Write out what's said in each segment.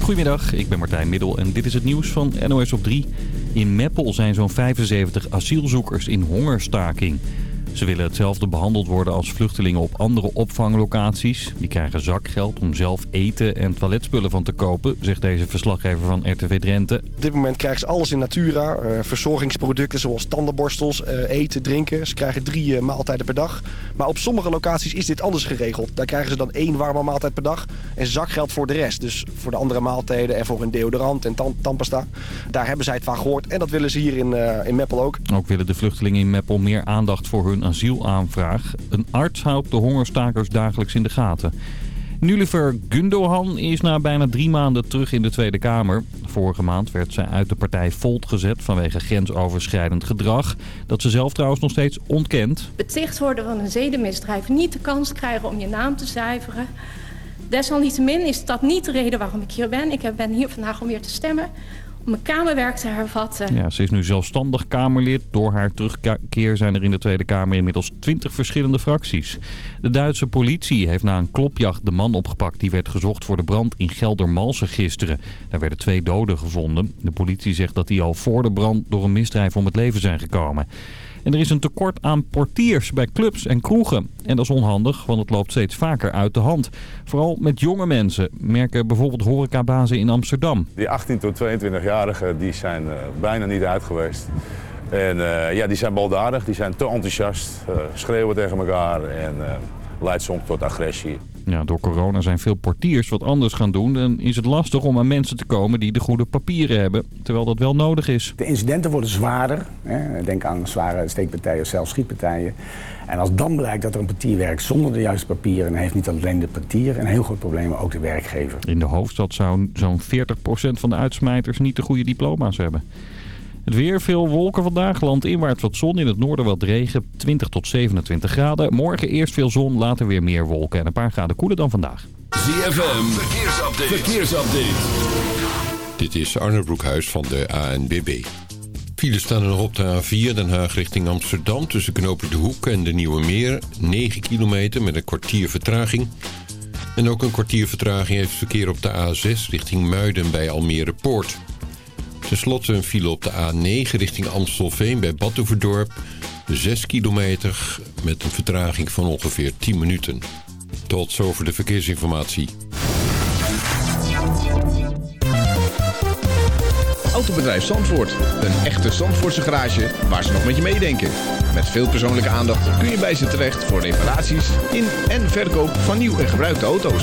Goedemiddag, ik ben Martijn Middel en dit is het nieuws van NOS op 3. In Meppel zijn zo'n 75 asielzoekers in hongerstaking. Ze willen hetzelfde behandeld worden als vluchtelingen op andere opvanglocaties. Die krijgen zakgeld om zelf eten en toiletspullen van te kopen, zegt deze verslaggever van RTV Drenthe. Op dit moment krijgen ze alles in Natura. Uh, verzorgingsproducten zoals tandenborstels, uh, eten, drinken. Ze krijgen drie uh, maaltijden per dag. Maar op sommige locaties is dit anders geregeld. Daar krijgen ze dan één warme maaltijd per dag en zakgeld voor de rest. Dus voor de andere maaltijden en voor een deodorant en tandpasta. Daar hebben zij het van gehoord en dat willen ze hier in, in Meppel ook. Ook willen de vluchtelingen in Meppel meer aandacht voor hun asielaanvraag. Een arts houdt de hongerstakers dagelijks in de gaten. Nulliver Gundogan is na bijna drie maanden terug in de Tweede Kamer. Vorige maand werd zij uit de partij Volt gezet vanwege grensoverschrijdend gedrag. Dat ze zelf trouwens nog steeds ontkent. Beticht worden van een zedenmisdrijf, niet de kans krijgen om je naam te zuiveren. Desalniettemin is dat niet de reden waarom ik hier ben. Ik ben hier vandaag om weer te stemmen mijn kamerwerk te hervatten. Ja, ze is nu zelfstandig Kamerlid. Door haar terugkeer zijn er in de Tweede Kamer inmiddels 20 verschillende fracties. De Duitse politie heeft na een klopjacht de man opgepakt... die werd gezocht voor de brand in Geldermalsen gisteren. Daar werden twee doden gevonden. De politie zegt dat die al voor de brand door een misdrijf om het leven zijn gekomen. En er is een tekort aan portiers bij clubs en kroegen. En dat is onhandig, want het loopt steeds vaker uit de hand. Vooral met jonge mensen, merken bijvoorbeeld horecabazen in Amsterdam. Die 18 tot 22-jarigen die zijn uh, bijna niet uit geweest. En uh, ja, die zijn baldadig, die zijn te enthousiast, uh, schreeuwen tegen elkaar en leidt soms tot agressie. Ja, door corona zijn veel portiers wat anders gaan doen en is het lastig om aan mensen te komen die de goede papieren hebben, terwijl dat wel nodig is. De incidenten worden zwaarder. Hè. Denk aan zware steekpartijen of zelfs schietpartijen. En als dan blijkt dat er een portier werkt zonder de juiste papieren, dan heeft niet alleen de portier een heel groot probleem, maar ook de werkgever. In de hoofdstad zou zo'n 40% van de uitsmijters niet de goede diploma's hebben. Het weer, veel wolken vandaag. Landinwaarts wat zon, in het noorden wat regen. 20 tot 27 graden. Morgen eerst veel zon, later weer meer wolken. En een paar graden koeler dan vandaag. ZFM, verkeersupdate. verkeersupdate. Dit is Arne Broekhuis van de ANBB. Files staan er nog op de A4 Den Haag richting Amsterdam... tussen Knopen de Hoek en de Nieuwe Meer. 9 kilometer met een kwartier vertraging. En ook een kwartier vertraging heeft verkeer op de A6 richting Muiden bij Almere Poort... Ten slotte een file op de A9 richting Amstelveen bij Badhoevedorp. 6 kilometer met een vertraging van ongeveer 10 minuten. Tot zover de verkeersinformatie. Autobedrijf Zandvoort. Een echte Zandvoortse garage waar ze nog met je meedenken. Met veel persoonlijke aandacht kun je bij ze terecht voor reparaties in en verkoop van nieuw en gebruikte auto's.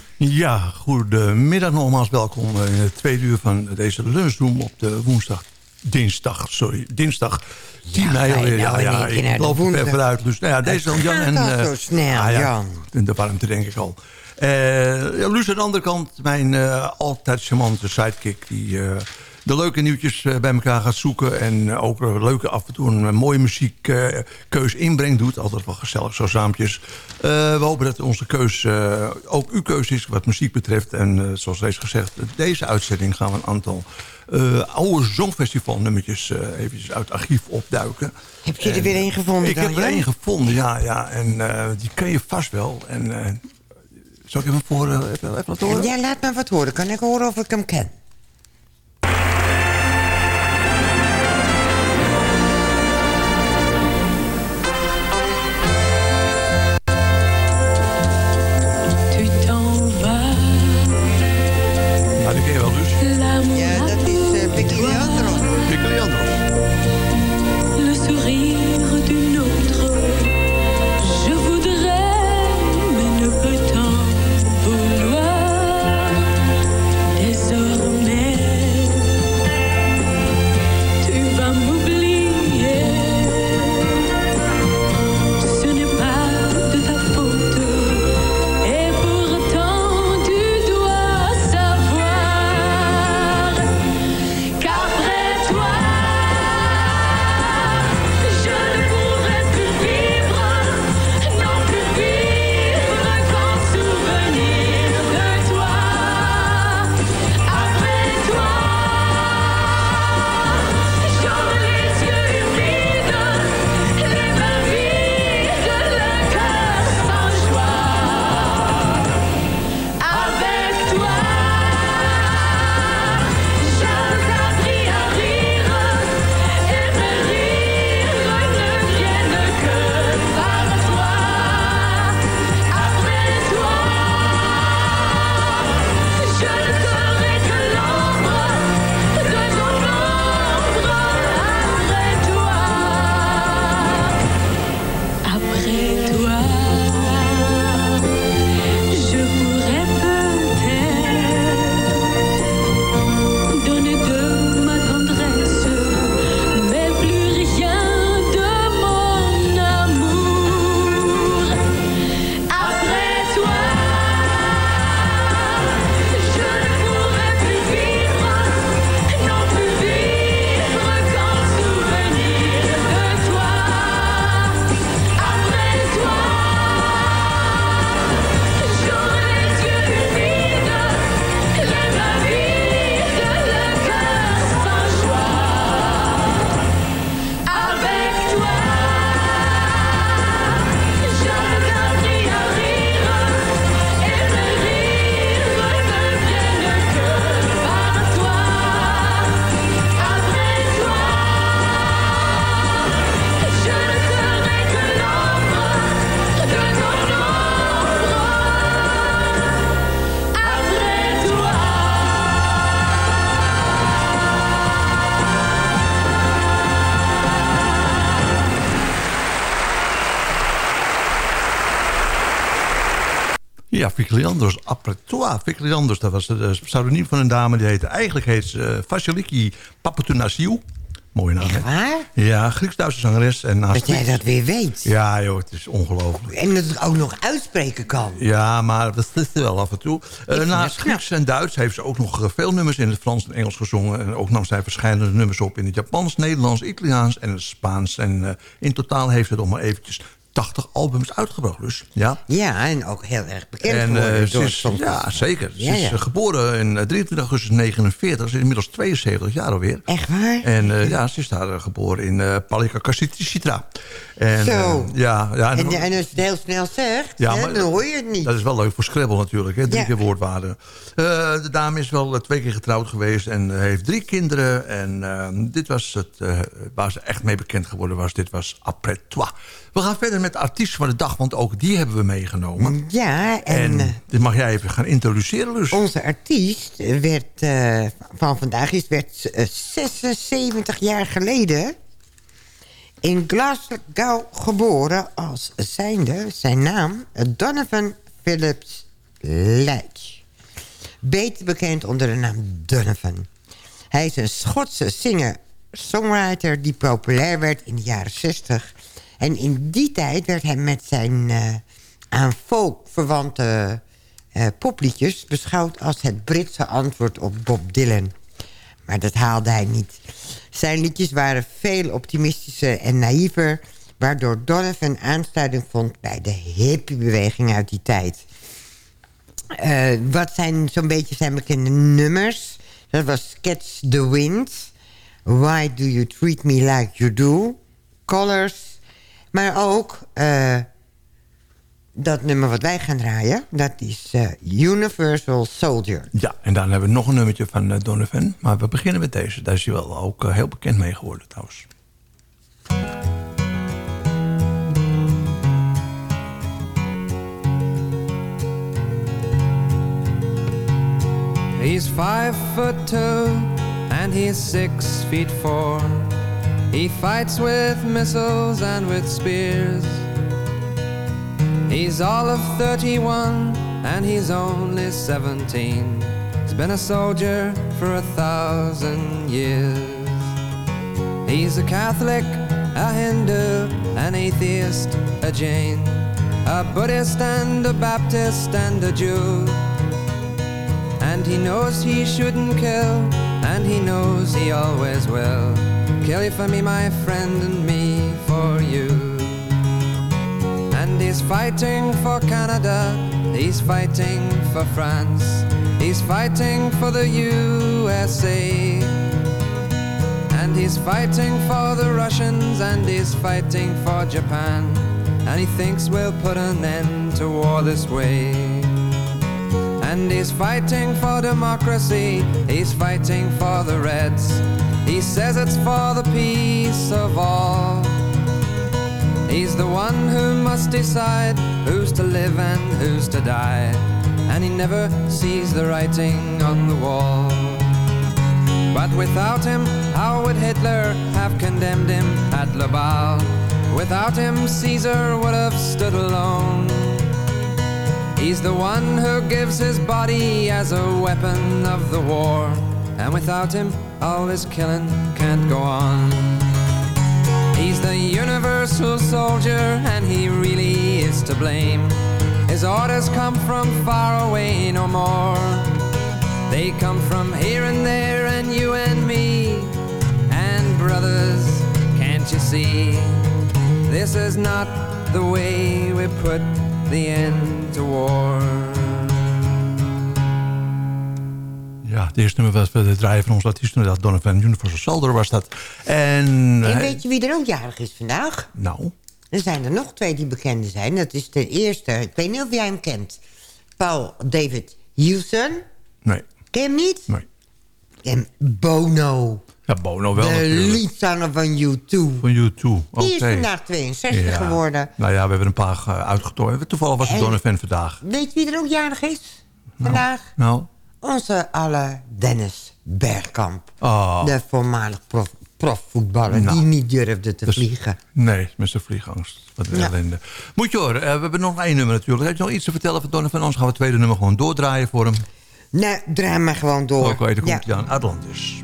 Ja, goedemiddag nogmaals. Welkom in het tweede uur van deze lunchroom op de woensdag dinsdag, sorry, dinsdag 10 ja, mei alweer. Nou ja, ja, ik loop ver vooruit. Dus nou ja, deze dan Jan en... Uh, zo snel, ah, ja, Jan. In de warmte denk ik al. Uh, ja, Luus aan de andere kant, mijn uh, altijd charmante sidekick... die de leuke nieuwtjes bij elkaar gaat zoeken... en ook leuke af en toe een mooie muziekkeus inbrengt doet. Altijd wel gezellig, zo saampjes. we hopen dat onze keus ook uw keus is wat muziek betreft. En zoals reeds gezegd, deze uitzending gaan we een aantal uh, oude Zongfestival-nummertjes uh, eventjes uit het archief opduiken. Heb je er weer een gevonden Ik heb er één gevonden, ja. ja en uh, die ken je vast wel. En, zal ik even, voor, even, even wat horen? Ja, laat me wat horen. Kan ik horen of ik hem ken? Ja, dat is uh, Pik Leandro. Leandro. Toi. Vicky Leandros, dat was het eh, pseudoniem van een dame. Die heette, eigenlijk heet ze uh, Vasiliki Papatunasiou. Mooie naam, hè? Waar? Ja, Grieks-Duitse zangeres. En naast Dat jij dat weer weet. Ja, joh, het is ongelooflijk. En dat het ook nog uitspreken kan. Ja, maar dat is er wel af en toe. Eh, vind naast. Grieks en Duits heeft ze ook nog eh, veel nummers in het Frans en Engels gezongen. En ook nam zij verschillende nummers op in het Japans, Nederlands, Italiaans en het Spaans. En eh, in totaal heeft ze nog maar eventjes 80 albums uitgebracht. Dus ja. Ja, en ook heel erg bekend En geworden eh, ze door is, ja, zeker. Ja, ze is ja. eh, geboren in eh, 23 augustus 49. Ze is inmiddels 72 jaar alweer. Echt waar? En eh, ja, ze is daar eh, geboren in uh, Palikakasitra. En, Zo. eh, ja, ja, En, en als je het heel snel zegt, Ja, hè, maar- dan hoor je het niet. Dat is wel leuk voor Scrabble natuurlijk, hè? drie Ja. keer woordwaarde. Eh, de dame is wel eh, twee keer getrouwd geweest en eh, heeft drie kinderen. En eh, dit was het, eh, waar ze echt mee bekend geworden was. Dit was Après toi. We gaan verder met de artiest van de dag, want ook die hebben we meegenomen. Ja, en, En eh, dit mag jij even gaan introduceren, dus. onze artiest werd eh, van vandaag is werd eh, 76 jaar geleden in Glasgow geboren als zijnde zijn naam Donovan Phillips Leitch. Beter bekend onder de naam Donovan. Hij is een Schotse singer-songwriter die populair werd in de jaren 60. En in die tijd werd hij met zijn eh, aan folk verwante eh, popliedjes... beschouwd als het Britse antwoord op Bob Dylan. Maar dat haalde hij niet. Zijn liedjes waren veel optimistischer en naïver... waardoor Donovan aansluiting vond bij de hippiebeweging uit die tijd. Eh, wat zijn zo'n beetje zijn bekende nummers? Dat was Catch the Wind. Why Do You Treat Me Like You Do? Colors. Maar ook eh, dat nummer wat wij gaan draaien. Dat is eh, Universal Soldier. Ja, en dan hebben we nog een nummertje van eh, Donovan. Maar we beginnen met deze. Daar is hij wel ook heel bekend mee geworden trouwens. He's five foot two and he's six feet four. He fights with missiles and with spears. He's all of 31 and he's only 17. He's been a soldier for a thousand years. He's a Catholic, a Hindu, an atheist, a Jain, a Buddhist and a Baptist and a Jew. And he knows he shouldn't kill, and he knows he always will. Kill you for me, my friend, and me for you. And he's fighting for Canada, he's fighting for France, he's fighting for the USA. And he's fighting for the Russians, and he's fighting for Japan. And he thinks we'll put an end to war this way. And he's fighting for democracy, he's fighting for the Reds. He says it's for the peace of all. He's the one who must decide who's to live and who's to die. And he never sees the writing on the wall. But without him, how would Hitler have condemned him at Laval? Without him, Caesar would have stood alone. He's the one who gives his body as a weapon of the war. And without him, all this killing can't go on. He's the universal soldier, and he really is to blame. His orders come from far away no more. They come from here and there, and you and me. And brothers, can't you see? This is not the way we put the end to war. Het eerste nummer was we draaien van ons artiest. Dat Donovan Universal Soldier was dat. En, En hij- weet je wie er ook jarig is vandaag? nou, Er zijn er nog twee die bekende zijn. Dat is de eerste, ik weet niet of jij hem kent. Paul David Hewson. nee, Ken je hem niet? nee. En Bono. Ja, Bono wel de natuurlijk. liedzanger van U2. Van U2, oké. Die is vandaag 62 Ja. geworden. Nou ja, we hebben een paar uh, uitgetoond. Toevallig was het En- Donovan vandaag. Weet je wie er ook jarig is vandaag? Nou, Onze alle Dennis Bergkamp. oh, De voormalig prof- profvoetballer Nou. die niet durfde te Dus- vliegen. Nee, met zijn vliegangst. Wat een Ja. ellende. Moet je horen, eh, we hebben nog één nummer natuurlijk. Heb je nog iets te vertellen van Donovan? Anders gaan we het tweede nummer gewoon doordraaien voor hem. Nee, draai maar gewoon door. Oké, daar komt Ja. hij aan. Atlantis.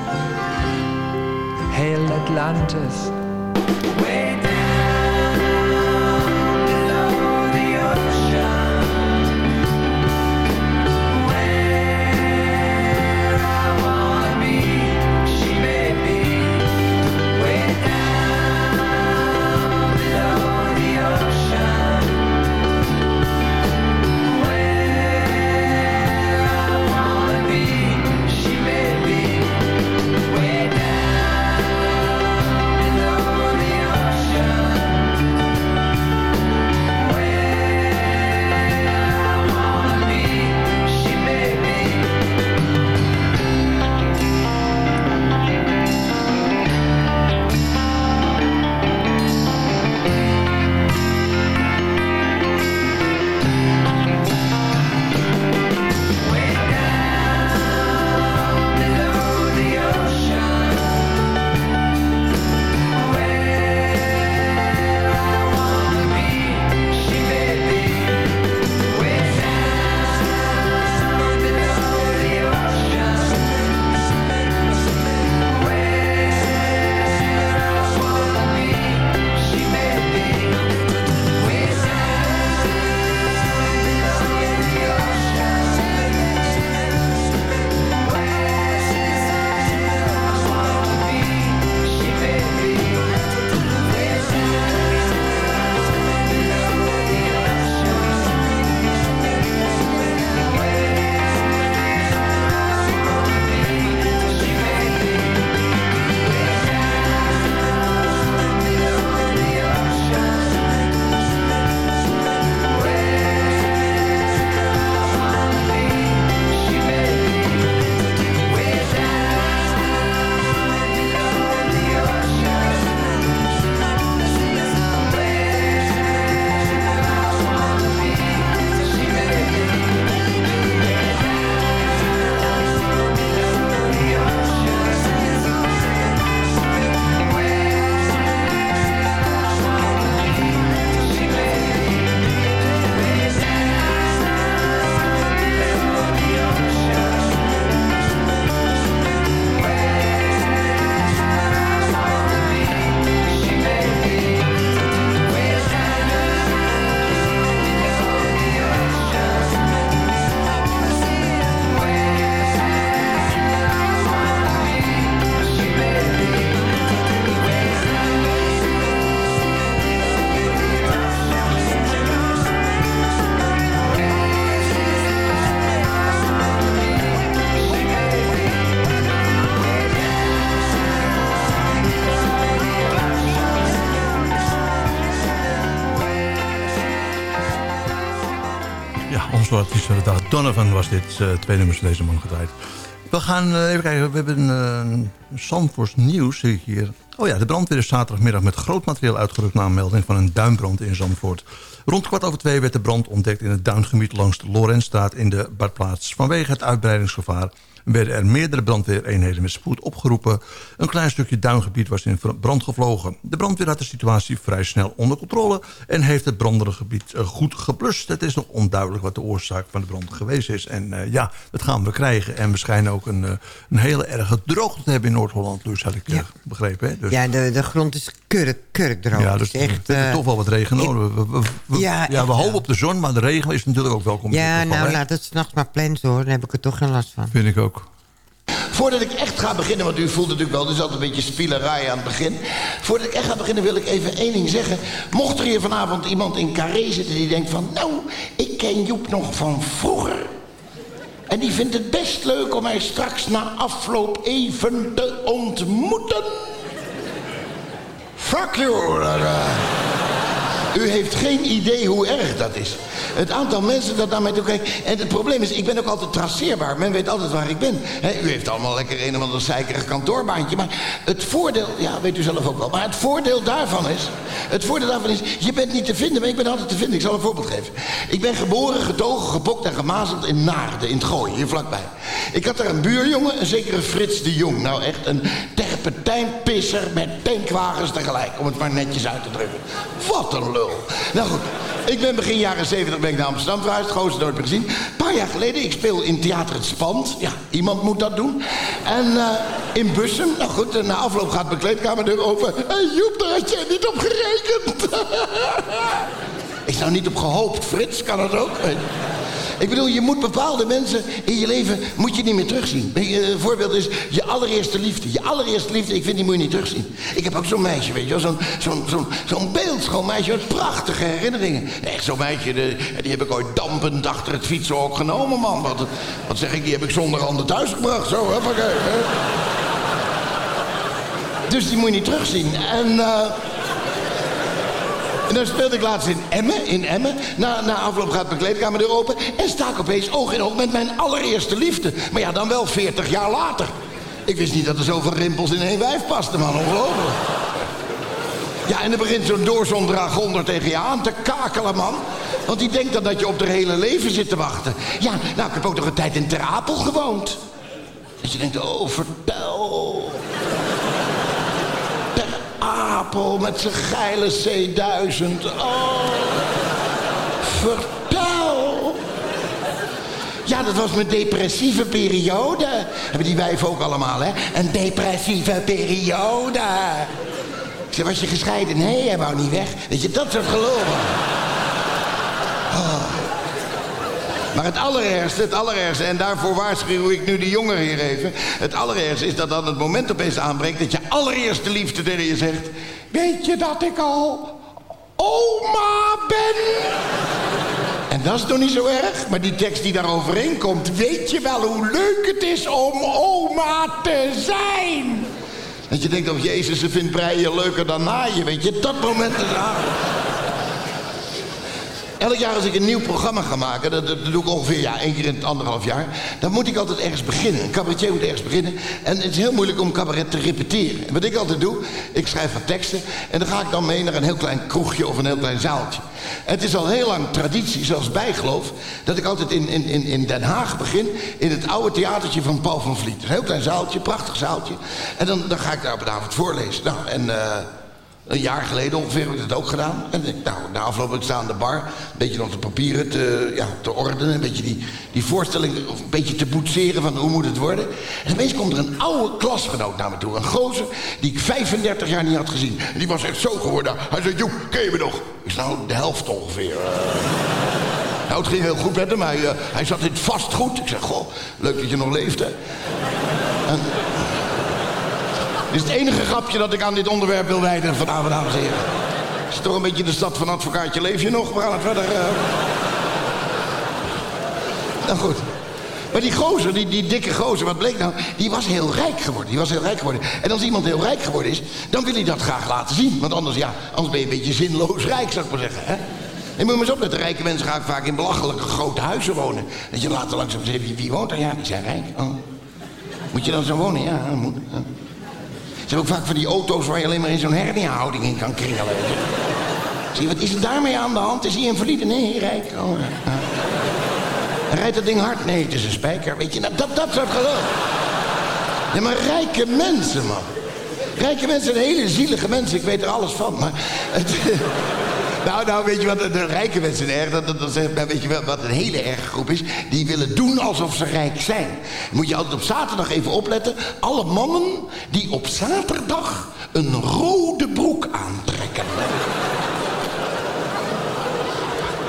Hail Atlantis! Dag. Donovan was dit. eh, twee nummers van deze man gedraaid. We gaan eh, even kijken. We hebben een uh, nieuws hier. Oh ja, de brandweer is zaterdagmiddag met groot materieel uitgerukt... na melding van een duinbrand in Zandvoort. Rond kwart over twee werd de brand ontdekt in het duingebied... langs de Lorenzstraat in de Badplaats. Vanwege het uitbreidingsgevaar werden er meerdere brandweereenheden met spoed opgeroepen. Een klein stukje duingebied was in brand gevlogen. De brandweer had de situatie vrij snel onder controle... en heeft het brandende gebied eh, goed geblust. Het is nog onduidelijk wat de oorzaak van de brand geweest is. En uh, ja, dat gaan we krijgen. En we schijnen ook een, uh, een hele erge droogte te hebben in Noord-Holland. Dus had ik ja. begrepen. Hè? Dus... Ja, de, de grond is kurk, kurkdroog. Ja, dus echt, we toch wel wat regen nodig. We, we, we, ja, ja, we hopen op de zon, maar de regen is natuurlijk ook welkom. Ja, nou laat het s'nachts maar plensen hoor. Dan heb ik er toch geen last van. Vind ik ook. Voordat ik echt ga beginnen, want u voelt natuurlijk wel, is altijd een beetje spielerij aan het begin. Voordat ik echt ga beginnen wil ik even één ding zeggen. Mocht er hier vanavond iemand in Carré zitten die denkt van... nou, ik ken Joep nog van vroeger. En die vindt het best leuk om mij straks na afloop even te ontmoeten. Fuck you. U heeft geen idee hoe erg dat is. Het aantal mensen dat naar mij toe kijkt. En het probleem is, ik ben ook altijd traceerbaar. Men weet altijd waar ik ben. U heeft allemaal lekker een of ander zeikerig kantoorbaantje. Maar het voordeel, ja, weet u zelf ook wel. Maar het voordeel daarvan is, het voordeel daarvan is, je bent niet te vinden, maar ik ben altijd te vinden. Ik zal een voorbeeld geven. Ik ben geboren, getogen, gepokt en gemazeld in Naarden, in het Gooi, hier vlakbij. Ik had daar een buurjongen, een zekere Frits de Jong. Nou echt een terpentijnpisser met tankwagens tegelijk. Om het maar netjes uit te drukken. Wat een Nou goed, ik ben begin jaren 70 ben ik naar Amsterdam verhuisd. Grootste nooit gezien. Een paar jaar geleden, ik speel in Theater Het Spand. Ja, iemand moet dat doen. En uh, in Bussum, nou goed, na afloop gaat mijn kleedkamerdeur open. Hey Joep, daar had jij niet op gerekend. ik nou niet op gehoopt, Frits, kan dat ook? Ik bedoel, je moet bepaalde mensen in je leven moet je niet meer terugzien. Een voorbeeld is je allereerste liefde. Je allereerste liefde, ik vind die moet je niet terugzien. Ik heb ook zo'n meisje, weet je wel. Zo'n zo'n zo'n zo'n beeldschoon meisje met prachtige herinneringen. Echt zo'n meisje, die heb ik ooit dampend achter het fietsenhok genomen, man. Wat, wat zeg ik, die heb ik zonder handen thuisgebracht. Zo, huppakee. Hè? Dus die moet je niet terugzien. En... Uh, en dan speelde ik laatst in Emmen, in Emmen. Na, na afloop gaat mijn kleedkamerdeur open en sta ik opeens oog in oog met mijn allereerste liefde. Maar ja, dan wel 40 jaar later. Ik wist niet dat er zoveel rimpels in één wijf pasten, man. Ongelooflijk. Ja, en dan begint zo'n doorzon dragonder tegen je aan te kakelen, man. Want die denkt dan dat je op de hele leven zit te wachten. Ja, nou, ik heb ook nog een tijd in Ter Apel gewoond. Dat je denkt, oh, vertel. Apel met zijn geile C1000. Oh, vertel. Ja, dat was mijn depressieve periode. Hebben die wijven ook allemaal, hè? Een depressieve periode. Ik zei, was je gescheiden? Nee, hij wou niet weg. Weet je, dat soort geloven. Oh. Maar het allerergste, het allerergste, en daarvoor waarschuw ik nu de jongeren hier even. Het allerergste is dat dan het moment opeens aanbreekt dat je allereerste liefde tegen je zegt. Weet je dat ik al oma ben? En dat is toch niet zo erg, maar die tekst die daar overheen komt, weet je wel hoe leuk het is om oma te zijn? Dat je denkt, oh Jezus, ze vindt breien leuker dan naaien, weet je, dat moment is aan. Elk jaar als ik een nieuw programma ga maken, dat, dat, doe ik ongeveer ja, één keer in het anderhalf jaar, dan moet ik altijd ergens beginnen. Een cabaretier moet ergens beginnen. En het is heel moeilijk om cabaret te repeteren. En wat ik altijd doe, ik schrijf wat teksten en dan ga ik dan mee naar een heel klein kroegje of een heel klein zaaltje. Het is al heel lang traditie, zoals bijgeloof, dat ik altijd in, in, in Den Haag begin in het oude theatertje van Paul van Vliet. Een heel klein zaaltje, prachtig zaaltje. En dan, dan ga ik daar op een avond voorlezen. Nou, en... Uh, een jaar geleden ongeveer heb ik dat ook gedaan. En nou, na afloop ik staan aan de bar. Een beetje nog de papieren te, ja, te ordenen. Een beetje die, die voorstelling een beetje te boetseren van hoe moet het worden. En opeens komt er een oude klasgenoot naar me toe. Een gozer die ik 35 jaar niet had gezien. En die was echt zo geworden. Hij zei, Joep, ken je me nog? Ik nou, de helft ongeveer. Nou, het ging heel goed met hem. Hij, uh, hij zat in vastgoed. Ik zeg, goh, leuk dat je nog leeft, hè. En, is het enige grapje dat ik aan dit onderwerp wil wijden vanavond, dames en heren. Het is toch een beetje de stad van advocaatje. Leef je nog? We gaan het verder... Uh... Nou goed. Maar die gozer, die, die dikke gozer, wat bleek nou? Die was heel rijk geworden. Die was heel rijk geworden. En als iemand heel rijk geworden is, dan wil hij dat graag laten zien. Want anders, ja, anders ben je een beetje zinloos rijk, zou ik maar zeggen. Hè? En moet maar eens opletten, rijke mensen gaan vaak in belachelijke grote huizen wonen. Dat je later langzaam zegt, wie, wie woont er? Ja, die zijn rijk. Oh. Moet je dan zo wonen? Ja, dat moet. Hebben ook vaak van die auto's waar je alleen maar in zo'n hernia-houding in kan kringelen. Zie je, wat is er daarmee aan de hand? Is hij invalide? Nee, rijk. Oh, Rijdt dat ding hard? Nee, het is een spijker. Weet je, nou, dat, dat soort geloof. Ja, maar rijke mensen, man. Rijke mensen zijn hele zielige mensen. Ik weet er alles van, maar... Het, nou, nou, weet je wat, de rijke mensen zijn erg. Dat, dat, dat, weet je wel, wat een hele erge groep is? Die willen doen alsof ze rijk zijn. Moet je altijd op zaterdag even opletten. Alle mannen die op zaterdag een rode broek aantrekken.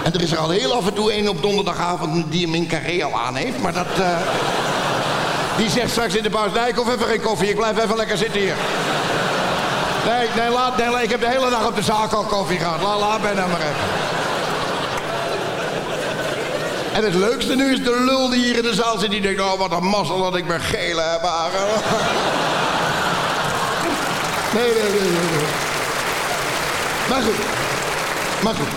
En er is er al heel af en toe een op donderdagavond die hem in carré al aan heeft. Maar dat... eh, die zegt straks in de ik hoef even geen koffie. Ik blijf even lekker zitten hier. Nee, nee, laat, nee, ik heb de hele dag op de zaak al koffie gehad. Laat, laat mij nou maar even. En het leukste nu is de lul die hier in de zaal zit. Die denkt, oh wat een mazzel dat ik mijn gele heb. Nee, nee, nee, nee. Maar goed. Maar goed.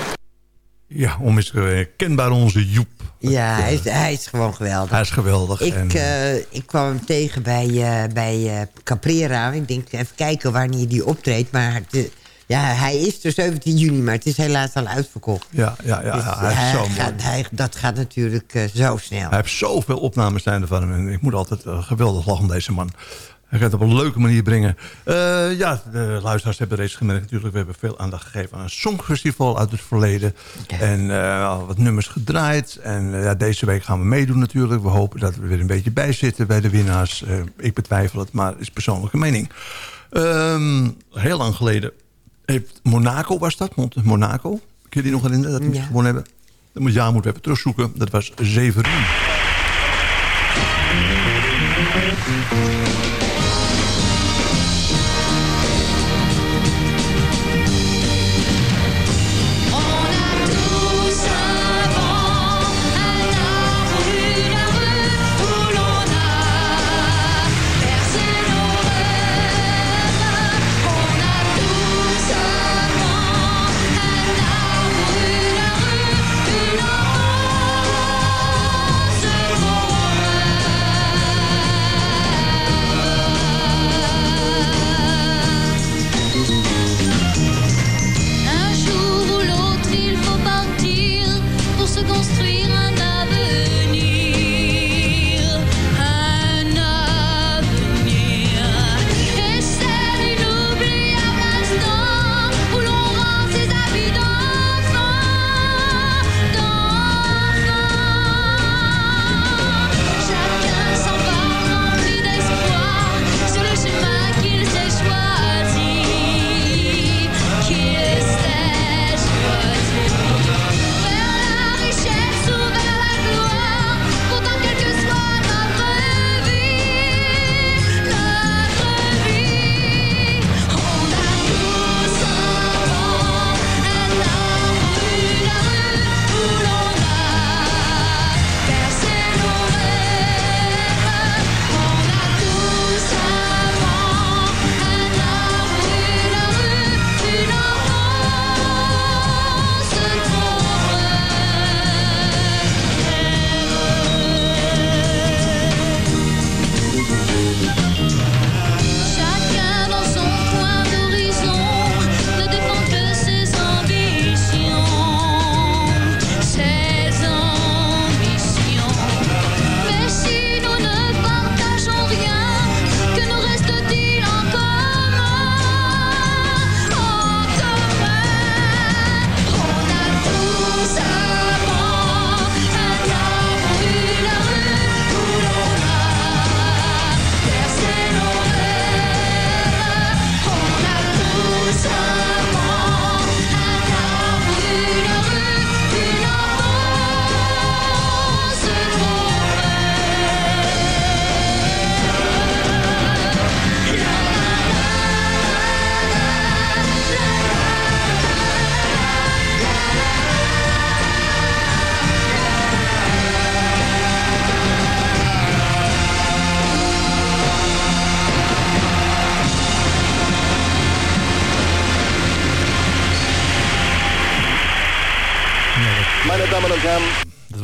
Ja, onmiskenbaar onze Joep. Ja, hij is, hij is gewoon geweldig. Hij is geweldig. Ik, en, eh, ik kwam hem tegen bij, eh, bij eh, Caprera. Ik denk, even kijken wanneer die optreedt. Maar eh, ja, hij is er 17 juni, maar het is helaas al uitverkocht. ja, ja, ja, Dus, ja, hij is zo gaat, hij, dat gaat natuurlijk zo snel. Hij heeft zoveel opnames zijn van hem. En ik moet altijd geweldig lachen om deze man. Hij gaat het op een leuke manier brengen. Eh, ja, de luisteraars hebben reeds gemerkt natuurlijk. We hebben veel aandacht gegeven aan een songfestival uit het verleden. En eh, wat nummers gedraaid. En eh, ja, deze week gaan we meedoen natuurlijk. We hopen dat we er weer een beetje bij zitten bij de winnaars. Ik betwijfel het, maar het is persoonlijke mening. Ehm, heel lang geleden heeft Monaco, was dat? Monaco. Kun je die nog herinneren dat die Ja. gewonnen hebben? Dat jaar moeten we even terugzoeken. Dat was Severin.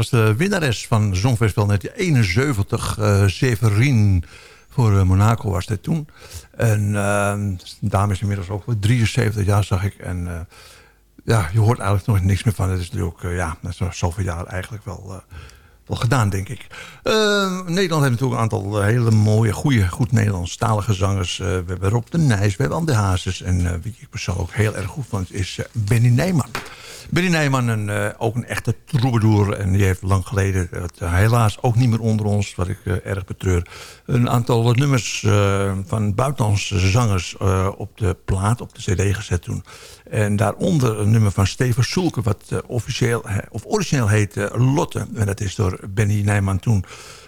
Was de winnares van Songfestival 1971, uh, Severin. Voor uh, Monaco was dit toen. En uh, de dame is inmiddels ook 73 jaar, zag ik. En uh, ja, je hoort eigenlijk nog niks meer van. Het is natuurlijk, uh, ja, dat is zoveel jaar eigenlijk wel, gedaan, denk ik. Nederland heeft natuurlijk een aantal hele mooie, goede, goed Nederlandstalige zangers. we hebben Rob de Nijs, we hebben Anne Hazes. En wie ik persoonlijk ook heel erg goed vond, is Benny Nijman. Benny Nijman, uh, ook een echte troubadour. En die heeft lang geleden, uh, helaas ook niet meer onder ons, wat ik uh, erg betreur... een aantal nummers van buitenlandse zangers op de plaat, op de cd gezet toen. En daaronder een nummer van Steven Soelke, wat officieel, of origineel heet Lotte. En dat is door Benny Nijman toen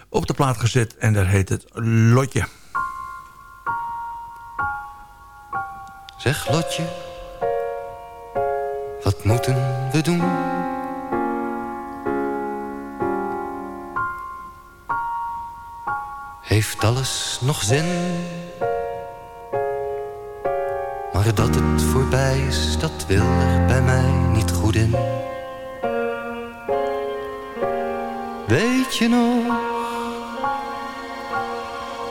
op de plaat gezet en daar heet het Lotje. Zeg Lotje wat moeten we doen? Heeft alles nog zin? Maar dat het voorbij is, dat wil er bij mij niet goed in. Weet je nog?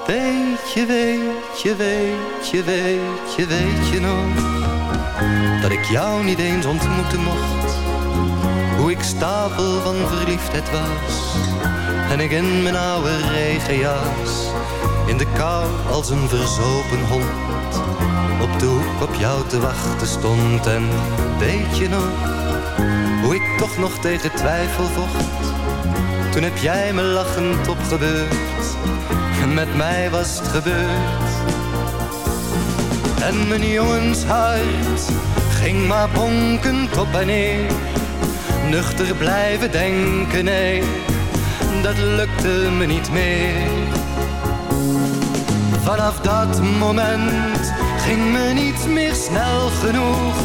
Weet je, weet je, weet je, weet je, weet je nog? Dat ik jou niet eens ontmoeten mocht. Hoe ik stapel van verliefdheid was. En ik in mijn oude regenjas. In de kou als een verzopen hond. Op de hoek op jou te wachten stond. En weet je nog, hoe ik toch nog tegen twijfel vocht. Toen heb jij me lachend opgebeurd. En met mij was het gebeurd. En mijn jongenshart ging maar bonkend op en neer. Nuchter blijven denken, nee, dat lukte me niet meer. Vanaf dat moment ging me niet meer snel genoeg.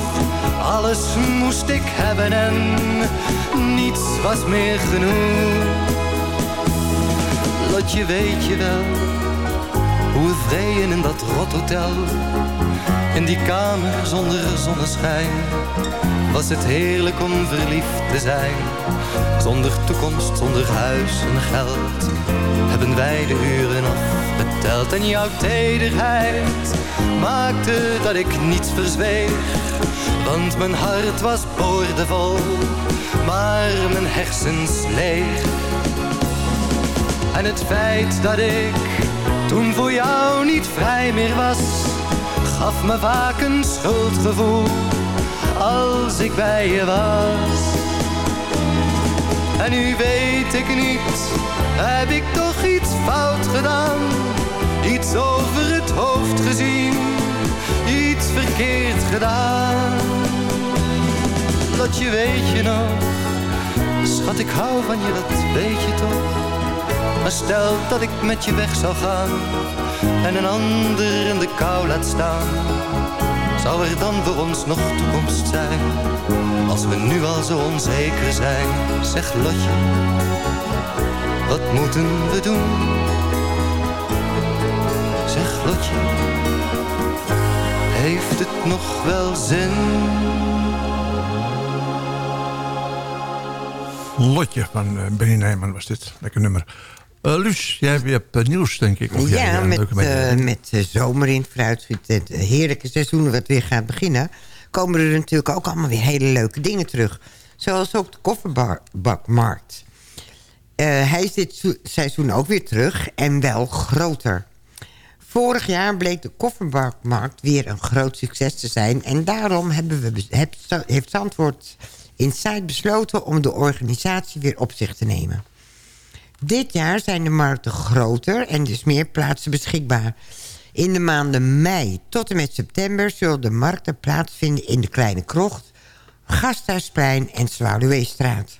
Alles moest ik hebben en niets was meer genoeg. Lotje weet je wel, hoe vreden in dat rothotel in die kamer zonder zonneschijn was het heerlijk om verliefd te zijn. Zonder toekomst, zonder huis en geld hebben wij de uren afgeteld. En jouw tederheid maakte dat ik niets verzweeg. Want mijn hart was boordevol, maar mijn hersens leeg. En het feit dat ik toen voor jou niet vrij meer was gaf me vaak een schuldgevoel als ik bij je was. En nu weet ik niet, heb ik toch iets fout gedaan? Iets over het hoofd gezien, iets verkeerd gedaan. Dat je weet je nog, schat ik hou van je, dat weet je toch. Maar stel dat ik met je weg zou gaan en een ander in de kou laat staan. Zou er dan voor ons nog toekomst zijn? Als we nu al zo onzeker zijn, zeg Lotje, wat moeten we doen? Zeg Lotje, heeft het nog wel zin? Lotje van eh, Benny Nijman was dit. Lekker nummer. Uh, Luus, jij hebt uh, nieuws, denk ik. Of ja, jij, met, uh, met zomer in het. Het heerlijke seizoen wat weer gaat beginnen... komen er natuurlijk ook allemaal weer hele leuke dingen terug. Zoals ook de kofferbakmarkt. hij is dit seizoen ook weer terug en wel groter. Vorig jaar bleek de kofferbakmarkt weer een groot succes te zijn... en daarom hebben we, heeft Zandvoort Inside besloten om de organisatie weer op zich te nemen. Dit jaar zijn de markten groter en dus meer plaatsen beschikbaar. In de maanden mei tot en met september zullen de markten plaatsvinden in de Kleine Krocht, Gasthuisplein en Zwaluweestraat.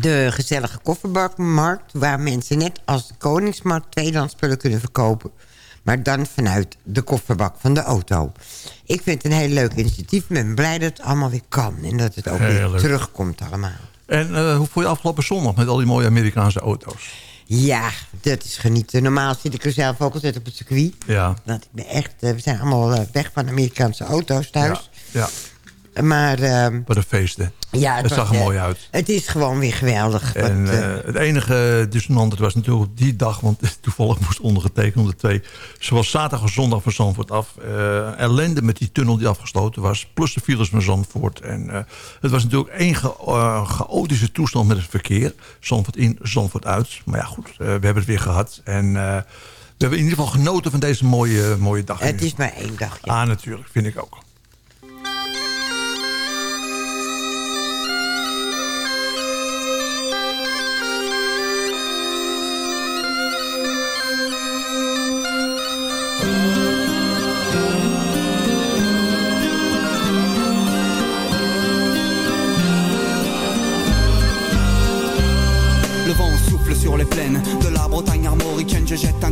De gezellige kofferbakmarkt waar mensen net als de Koningsmarkt tweedehandsspullen kunnen verkopen. Maar dan vanuit de kofferbak van de auto. Ik vind het een heel leuk initiatief. Ik ben blij dat het allemaal weer kan. En dat het ook weer terugkomt allemaal. En uh, hoe vond je afgelopen zondag met al die mooie Amerikaanse auto's? Ja, dat is genieten. Normaal zit ik er zelf ook altijd op het circuit. Ja. Want ik ben echt, uh, we zijn allemaal uh, weg van Amerikaanse auto's thuis. Ja. ja. Maar... ehm, Wat een feesten. ja, het zag er eh, mooi uit. Het is gewoon weer geweldig. En Wat, eh, het enige dissonante was natuurlijk op die dag... want toevallig moest ondergetekend om de twee... zoals zaterdag en zondag van Zandvoort af. eh, ellende met die tunnel die afgesloten was. Plus de files van Zandvoort. En eh, het was natuurlijk één cha- eh, chaotische toestand met het verkeer. Zandvoort in, Zandvoort uit. Maar ja, goed, eh, we hebben het weer gehad. En eh, we hebben in ieder geval genoten van deze mooie, mooie dag. het is maar één dag. Ah, natuurlijk. Vind ik ook. Je jette un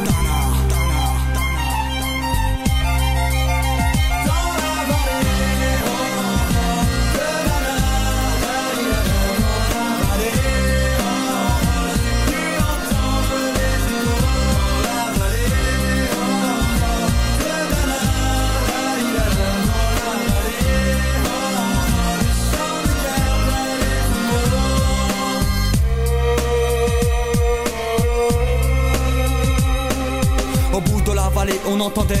音で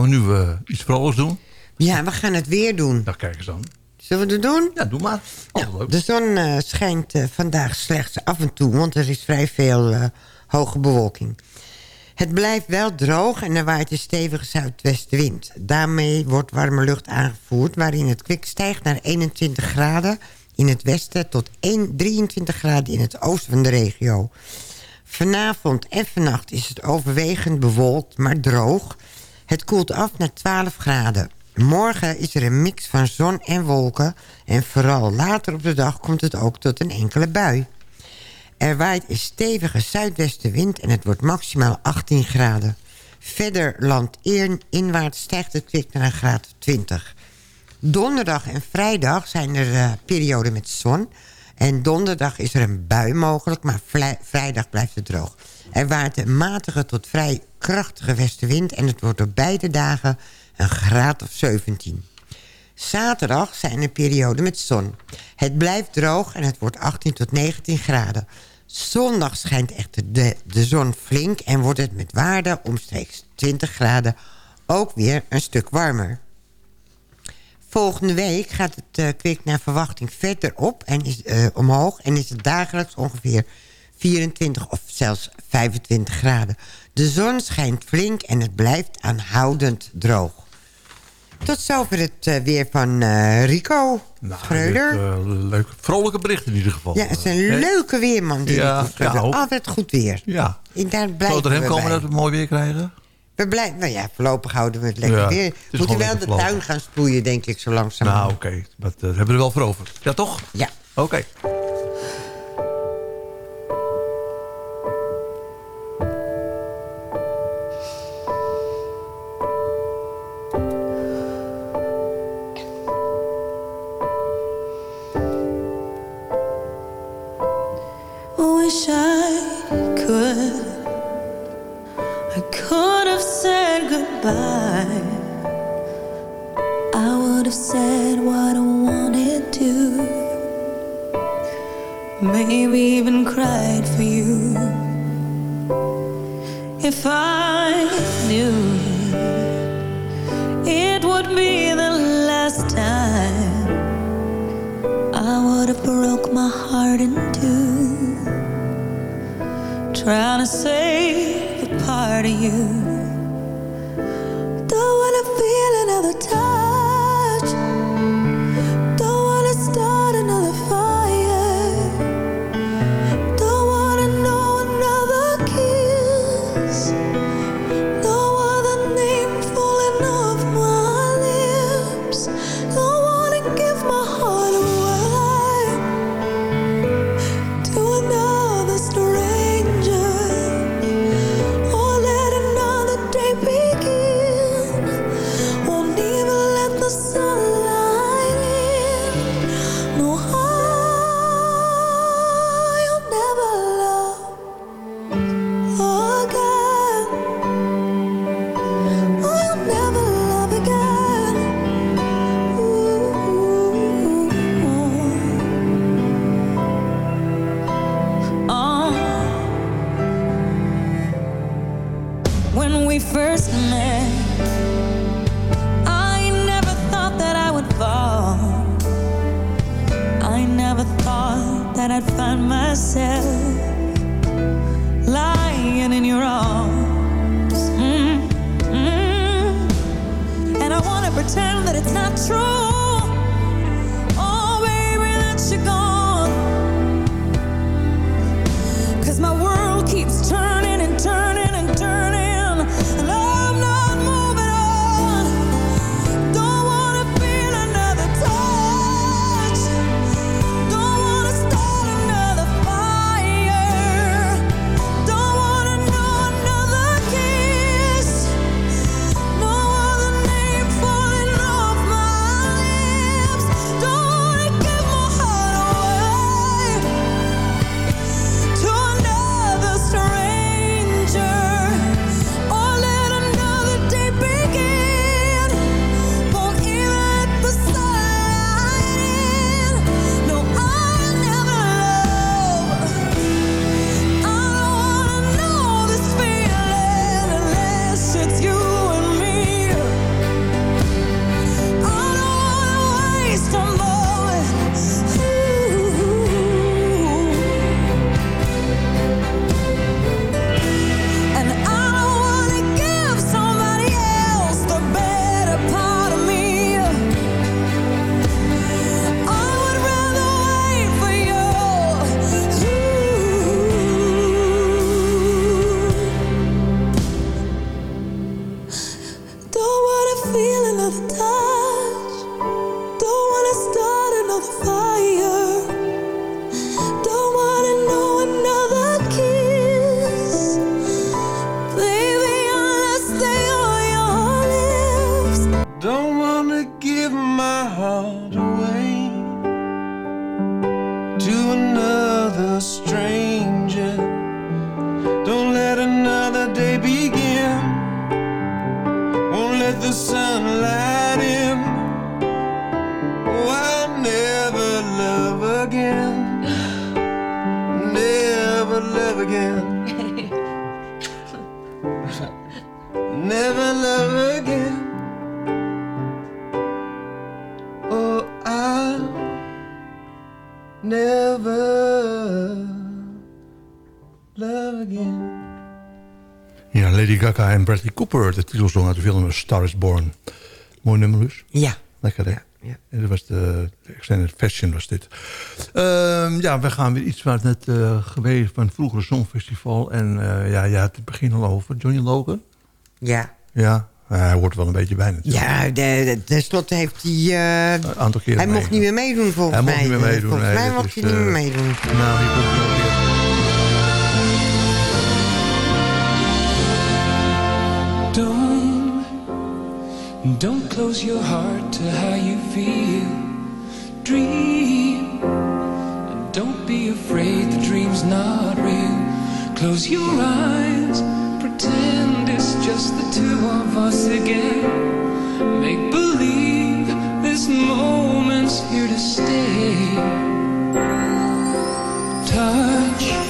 gaan we nu eh, iets vrolijks doen. Ja, we gaan het weer doen. Nou, kijk eens dan. Zullen we het doen? Ja, doe maar. Leuk. De zon eh, schijnt eh, vandaag slechts af en toe, want er is vrij veel hoge bewolking. Het blijft wel droog en er waait een stevige zuidwestenwind. Daarmee wordt warme lucht aangevoerd... waarin het kwik stijgt naar 21 graden in het westen... tot 1, 23 graden in het oosten van de regio. Vanavond en vannacht is het overwegend bewolkt, maar droog. Het koelt af naar 12 graden. Morgen is er een mix van zon en wolken... en vooral later op de dag komt het ook tot een enkele bui. Er waait een stevige zuidwestenwind en het wordt maximaal 18 graden. Verder landinwaarts stijgt het kwik naar een graad of 20. Donderdag en vrijdag zijn er eh, perioden met zon. En donderdag is er een bui mogelijk, maar vrijdag blijft het droog. Er waait een matige tot vrij krachtige westenwind... en het wordt op beide dagen een graad of 17. Zaterdag zijn er perioden met zon. Het blijft droog en het wordt 18 tot 19 graden. Zondag schijnt echter de, de zon flink... en wordt het met waarde omstreeks 20 graden ook weer een stuk warmer. Volgende week gaat het eh, kwik naar verwachting verder op en is, eh, omhoog... en is het dagelijks ongeveer 24 of zelfs 25 graden. De zon schijnt flink en het blijft aanhoudend droog. Tot zover het eh, weer van eh, Rico Schreuder. Dit, eh, leuk. Vrolijke bericht in ieder geval. Ja, het is een leuke weerman, die Ja, Schreuder. Altijd goed weer. Ja. En daar Zou blijven het er hem komen bij. dat we mooi weer krijgen? We blijven, nou ja, voorlopig houden we het lekker Ja, weer. Moeten gewoon wel de tuin gaan sproeien, denk ik, zo langzaam. Nou, oké. Dat eh, hebben we er wel voor over. Ja, toch? Ja. Oké. a Gaga en Bradley Cooper, de titelsong uit de film A Star is Born. Mooi nummer, Luus. Ja. Lekker, hè? ja. En dat was de, de Extended Fashion, was dit. Ehm, ja, we gaan weer iets waar het net eh, geweest van het vroegere Songfestival. En eh, ja, ja, het begin al over. Johnny Logan? Ja. Ja, hij hoort wel een beetje bij natuurlijk. Ja, de, tenslotte heeft hij... eh, Een aantal keren hij mocht niet meer meedoen volgens Hij mij. mocht niet meer meedoen. Volgens nee, mij mocht is, hij niet meer meedoen. Nou, close your heart to how you feel. Dream, and don't be afraid the dream's not real. Close your eyes, pretend it's just the two of us again. Make believe this moment's here to stay. Touch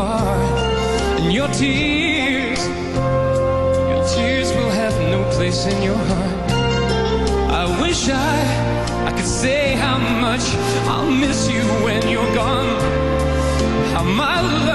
once and your tears, your tears will have no place in your heart. I wish I, I could say how much I'll miss you when you're gone. How my love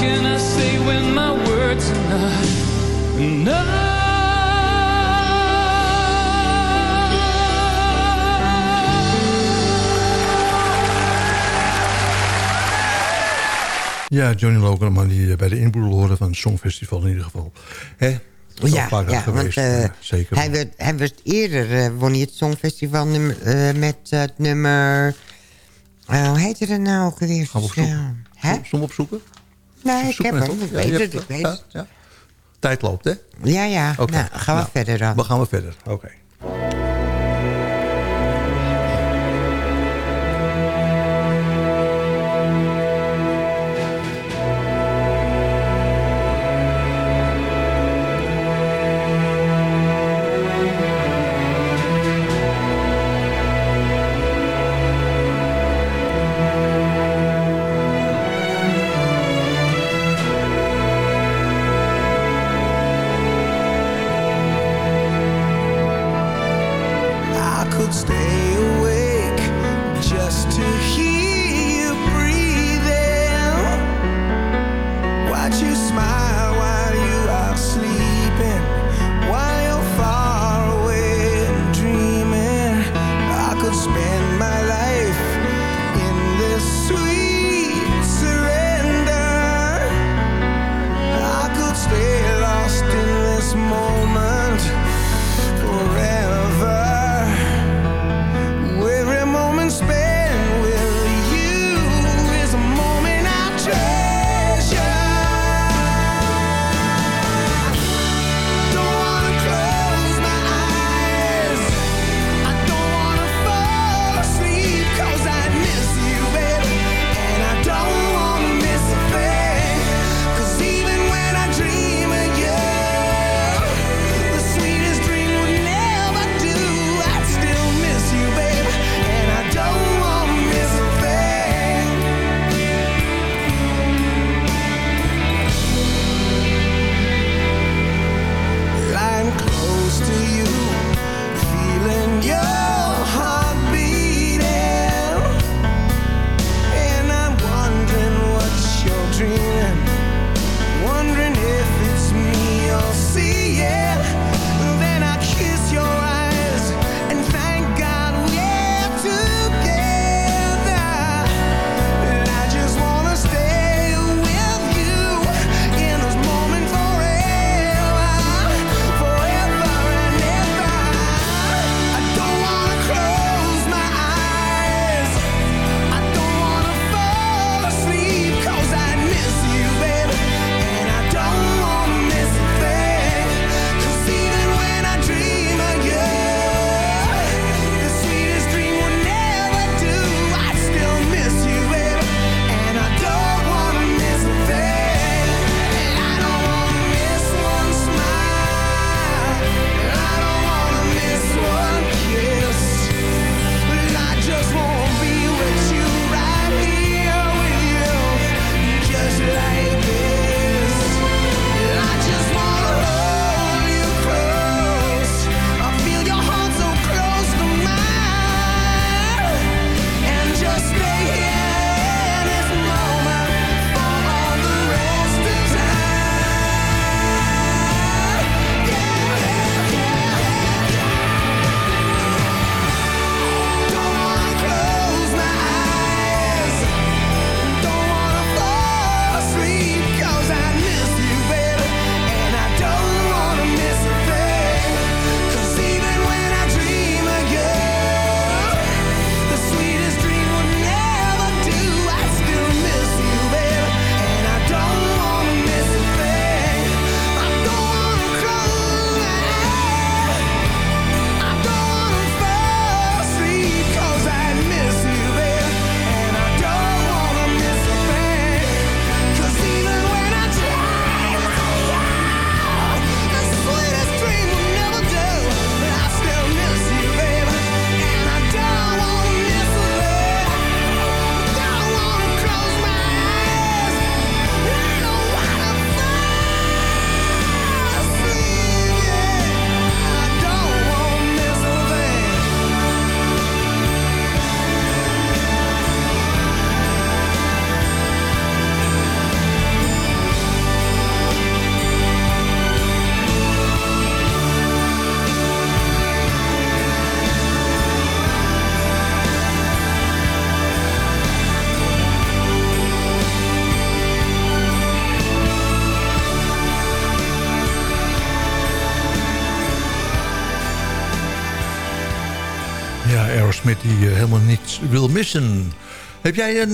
can I say when my words are not enough? Ja, Johnny Logan, die eh, bij de inboedel hoorde van het Songfestival in ieder geval. Hè? Ja, ja want eh, Ja, zeker. hij, werd, hij werd eerder, eh, won hij het Songfestival nummer, eh, met het nummer... eh, hoe heette het nou ook weer? Gaan we opzoeken? Ja. Hè? Som opzoeken? Nee, ik heb hem. Ik weet het, ik weet het. Tijd loopt, hè? Ja, ja. Nou, gaan we nou, verder dan. We gaan we verder, oké.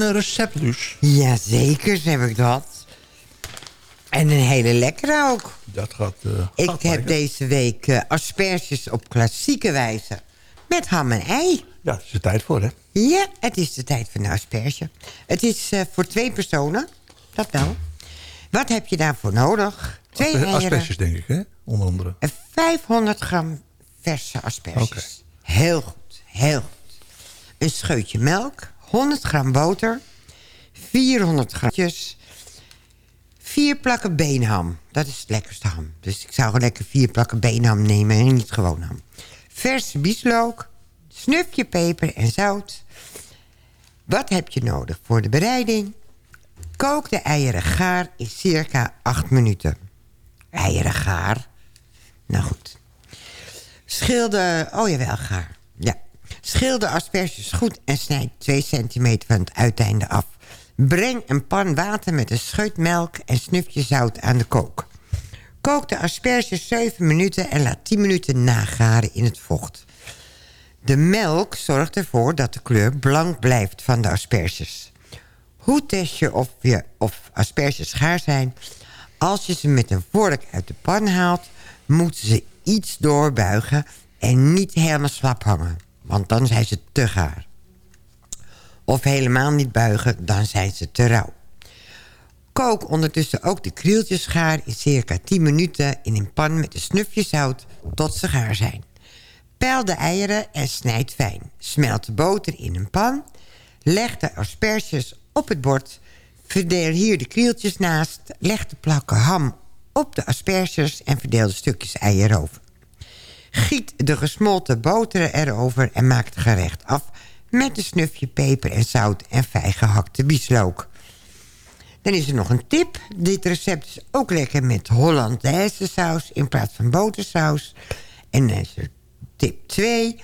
Een eh, recept, Luus? Jazeker, heb ik dat. En een hele lekkere ook. Dat gaat... eh, Ik gaat heb lekker. deze week eh, asperges op klassieke wijze. Met ham en ei. Ja, er is er tijd voor, hè? Ja, het is de tijd van de asperge. Het is voor twee personen. Dat wel. Wat heb je daarvoor nodig? Twee Asper- eieren. Asperges, denk ik, hè? Onder andere. En 500 gram verse asperges. Heel goed, heel goed. Een scheutje melk, 100 gram boter, 400 grammetjes, vier plakken beenham. Dat is het lekkerste ham. Dus ik zou lekker vier plakken beenham nemen en niet gewoon ham. Verse bieslook, snufje peper en zout. Wat heb je nodig voor de bereiding? Kook de eieren gaar in circa 8 minuten. Eieren gaar? Nou goed. Schil de... Oh jawel, gaar. Schil de asperges goed en snijd 2 centimeter van het uiteinde af. Breng een pan water met een scheut melk en snufje zout aan de kook. Kook de asperges 7 minuten en laat 10 minuten nagaren in het vocht. De melk zorgt ervoor dat de kleur blank blijft van de asperges. Hoe test je of, je of asperges gaar zijn? Als je ze met een vork uit de pan haalt... moeten ze iets doorbuigen en niet helemaal slap hangen. Want dan zijn ze te gaar. Of helemaal niet buigen, dan zijn ze te rauw. Kook ondertussen ook de krieltjes gaar in circa 10 minuten... in een pan met een snufje zout tot ze gaar zijn. Peil de eieren en snijd fijn. Smelt de boter in een pan. Leg de asperges op het bord. Verdeel hier de krieltjes naast. Leg de plakken ham op de asperges en verdeel de stukjes ei erover. Giet de gesmolten boter erover en maak het gerecht af... met een snufje peper en zout en fijn gehakte bieslook. Dan is er nog een tip. Dit recept is ook lekker met Hollandaise saus in plaats van botersaus. En dan is er tip 2.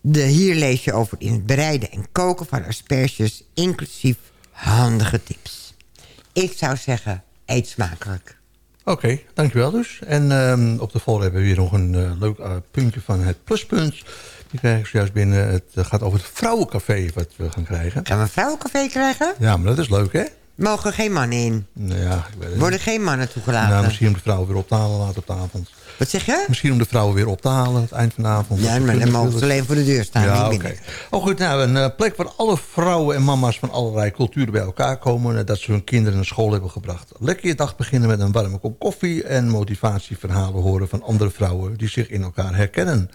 De, hier lees je over in het bereiden en koken van asperges... inclusief handige tips. Ik zou zeggen, eet smakelijk. Oké, dankjewel dus. En ehm, op de vol hebben we weer nog een eh, leuk eh, puntje van het pluspunt. Die krijg ik zojuist binnen. Het eh, gaat over het vrouwencafé wat we gaan krijgen. Gaan we een vrouwencafé krijgen? Ja, maar dat is leuk, hè? Mogen geen mannen in? Nou ja, ik weet het Worden niet. geen mannen toegelaten? Nou, misschien om de vrouwen weer op te halen later op de avond. Wat zeg je? Misschien om de vrouwen weer op te halen aan het eind van de avond. Ja, maar dan mogen ze alleen voor de deur staan. Ja, oké. Oh goed, nou, een eh, plek waar alle vrouwen en mama's van allerlei culturen bij elkaar komen... nadat ze hun kinderen naar school hebben gebracht. Lekker je dag beginnen met een warme kop koffie... en motivatieverhalen horen van andere vrouwen die zich in elkaar herkennen.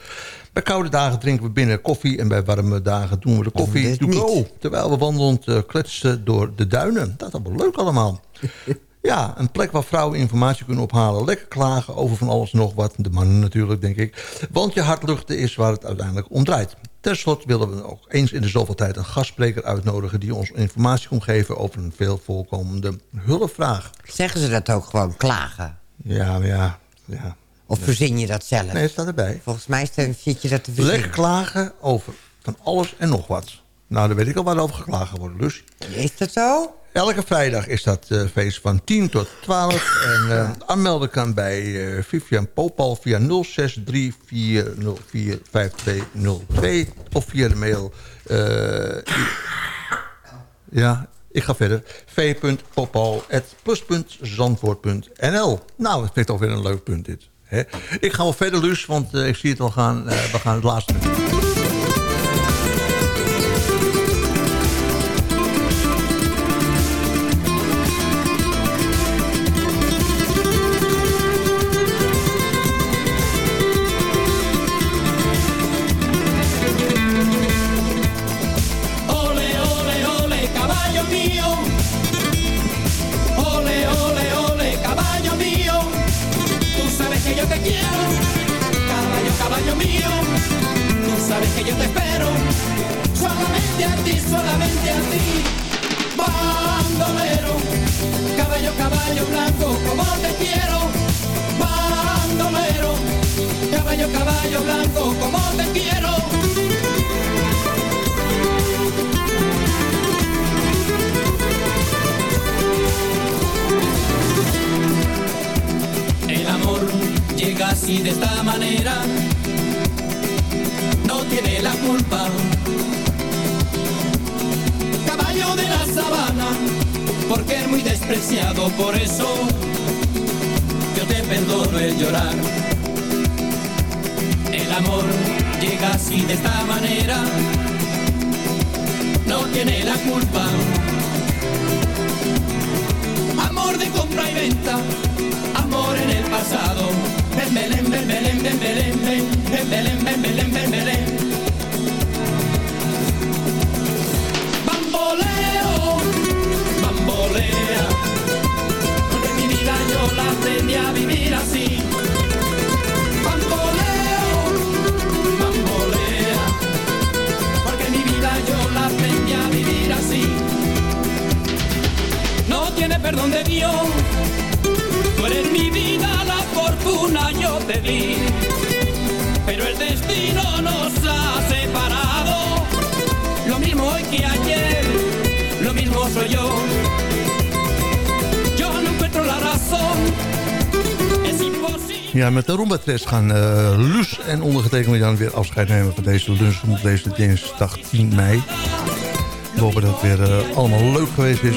Bij koude dagen drinken we binnen koffie... en bij warme dagen doen we de koffie to go. Terwijl we wandelend eh, kletsen door de duinen. Dat is allemaal leuk allemaal. Ja, een plek waar vrouwen informatie kunnen ophalen. Lekker klagen over van alles en nog wat. De mannen natuurlijk, denk ik. Want je hart luchten is waar het uiteindelijk om draait. Ten slotte willen we ook eens in de zoveel tijd een gastspreker uitnodigen... die ons informatie komt geven over een veel voorkomende hulpvraag. Zeggen ze dat ook gewoon, klagen? Ja, ja, ja. Of verzin je dat zelf? Nee, het staat erbij. Volgens mij zit je dat te verzinnen. Lekker klagen over van alles en nog wat. Nou, dan weet ik al waarover geklagen wordt. Dus Is dat zo? Elke vrijdag is dat eh, feest van 10 tot 12. En eh, aanmelden kan bij eh, Vivian Popal via 0634045202 of via de mail. eh, ja, ik ga verder. v.popal.plus.zandvoort.nl Nou, het vind ik toch weer een leuk punt dit. Hè? Ik ga wel verder, Luus, want ik zie het al gaan. We gaan het laatste... perdón de Dios, tú eres mi vida, la fortuna yo te di. Pero el destino nos ha separado, lo mismo hoy que ayer, lo mismo soy yo. Yo no encuentro la razón, es imposible. Ja, met de Roomba-test gaan eh Luus en ondergetekende Jan weer afscheid nemen van deze lunch op deze dinsdag 10 mei. We hopen dat het weer eh, allemaal leuk geweest is.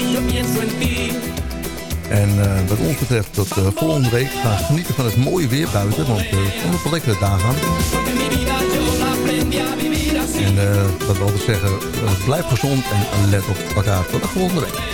En eh, wat ons betreft, tot eh, volgende week we genieten van het mooie weer buiten. Want eh, het komt een lekkere dagen aan. En wat we altijd zeggen, blijf gezond en let op elkaar. Tot de volgende week.